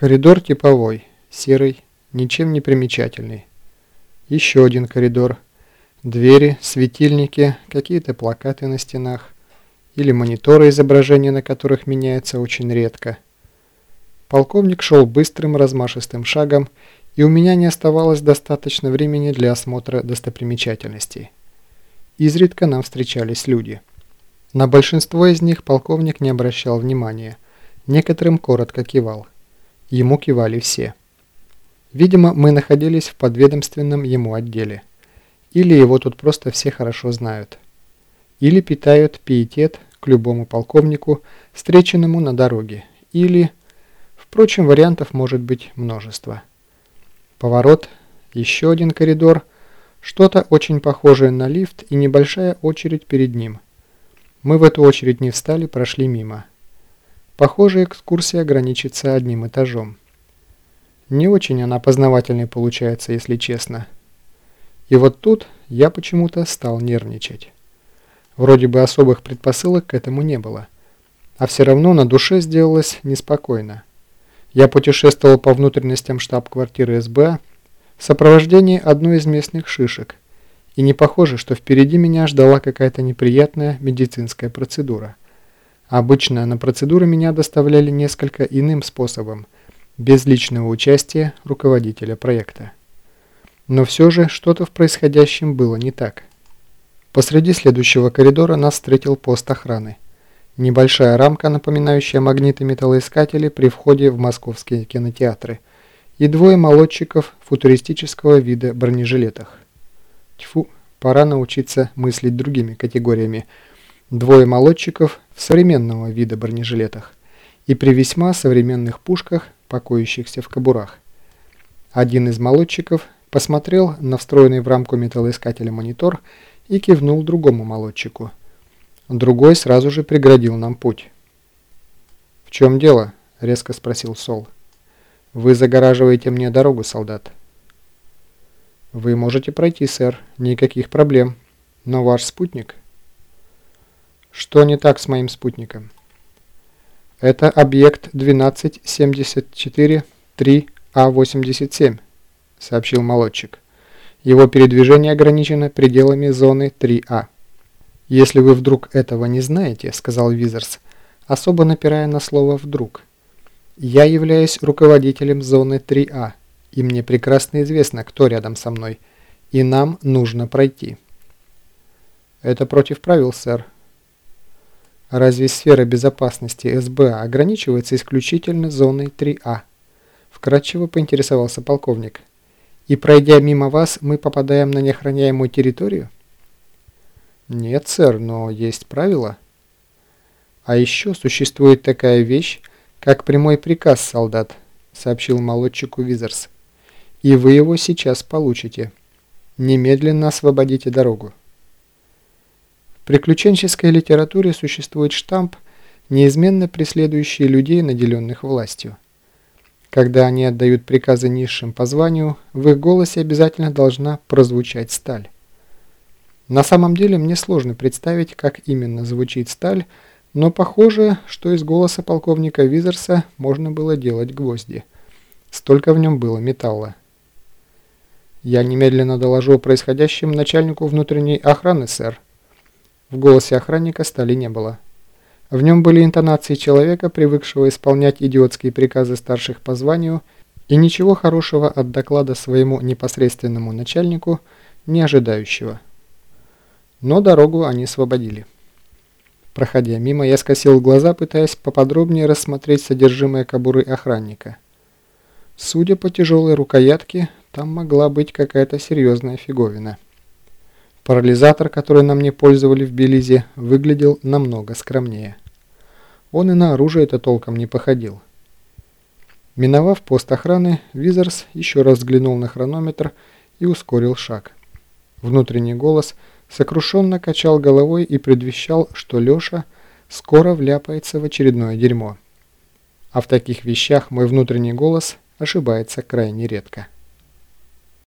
Коридор типовой, серый, ничем не примечательный. Еще один коридор. Двери, светильники, какие-то плакаты на стенах или мониторы, изображения на которых меняется очень редко. Полковник шел быстрым размашистым шагом, и у меня не оставалось достаточно времени для осмотра достопримечательностей. Изредка нам встречались люди. На большинство из них полковник не обращал внимания, некоторым коротко кивал. Ему кивали все. Видимо, мы находились в подведомственном ему отделе. Или его тут просто все хорошо знают. Или питают пиетет к любому полковнику, встреченному на дороге. Или... Впрочем, вариантов может быть множество. Поворот, еще один коридор, что-то очень похожее на лифт и небольшая очередь перед ним. Мы в эту очередь не встали, прошли мимо. Похоже, экскурсия ограничится одним этажом. Не очень она познавательной получается, если честно. И вот тут я почему-то стал нервничать. Вроде бы особых предпосылок к этому не было. А все равно на душе сделалось неспокойно. Я путешествовал по внутренностям штаб-квартиры СБ в сопровождении одной из местных шишек. И не похоже, что впереди меня ждала какая-то неприятная медицинская процедура. Обычно на процедуры меня доставляли несколько иным способом, без личного участия руководителя проекта. Но все же что-то в происходящем было не так. Посреди следующего коридора нас встретил пост охраны. Небольшая рамка, напоминающая магниты металлоискатели при входе в московские кинотеатры. И двое молодчиков футуристического вида бронежилетах. Тьфу, пора научиться мыслить другими категориями – Двое молодчиков в современного вида бронежилетах и при весьма современных пушках, покоящихся в кобурах. Один из молодчиков посмотрел на встроенный в рамку металлоискателя монитор и кивнул другому молодчику. Другой сразу же преградил нам путь. «В чем дело?» – резко спросил Сол. «Вы загораживаете мне дорогу, солдат». «Вы можете пройти, сэр. Никаких проблем. Но ваш спутник...» Что не так с моим спутником? Это объект 12743А87, сообщил молодчик. Его передвижение ограничено пределами зоны 3А. Если вы вдруг этого не знаете, сказал Визерс, особо напирая на слово «вдруг», я являюсь руководителем зоны 3А, и мне прекрасно известно, кто рядом со мной, и нам нужно пройти. Это против правил, сэр, Разве сфера безопасности СБА ограничивается исключительно зоной 3А? Вкратчиво поинтересовался полковник. И пройдя мимо вас, мы попадаем на неохраняемую территорию? Нет, сэр, но есть правила. А еще существует такая вещь, как прямой приказ, солдат, сообщил молодчику Визерс. И вы его сейчас получите. Немедленно освободите дорогу приключенческой литературе существует штамп, неизменно преследующий людей, наделенных властью. Когда они отдают приказы низшим по званию, в их голосе обязательно должна прозвучать сталь. На самом деле мне сложно представить, как именно звучит сталь, но похоже, что из голоса полковника Визерса можно было делать гвозди. Столько в нем было металла. «Я немедленно доложу о происходящем начальнику внутренней охраны, сэр», в голосе охранника стали не было. В нем были интонации человека, привыкшего исполнять идиотские приказы старших по званию, и ничего хорошего от доклада своему непосредственному начальнику, не ожидающего. Но дорогу они освободили. Проходя мимо, я скосил глаза, пытаясь поподробнее рассмотреть содержимое кобуры охранника. Судя по тяжелой рукоятке, там могла быть какая-то серьезная фиговина. Парализатор, который нам не пользовали в Белизе, выглядел намного скромнее. Он и на оружие это толком не походил. Миновав пост охраны, Визерс еще раз взглянул на хронометр и ускорил шаг. Внутренний голос сокрушенно качал головой и предвещал, что Леша скоро вляпается в очередное дерьмо. А в таких вещах мой внутренний голос ошибается крайне редко.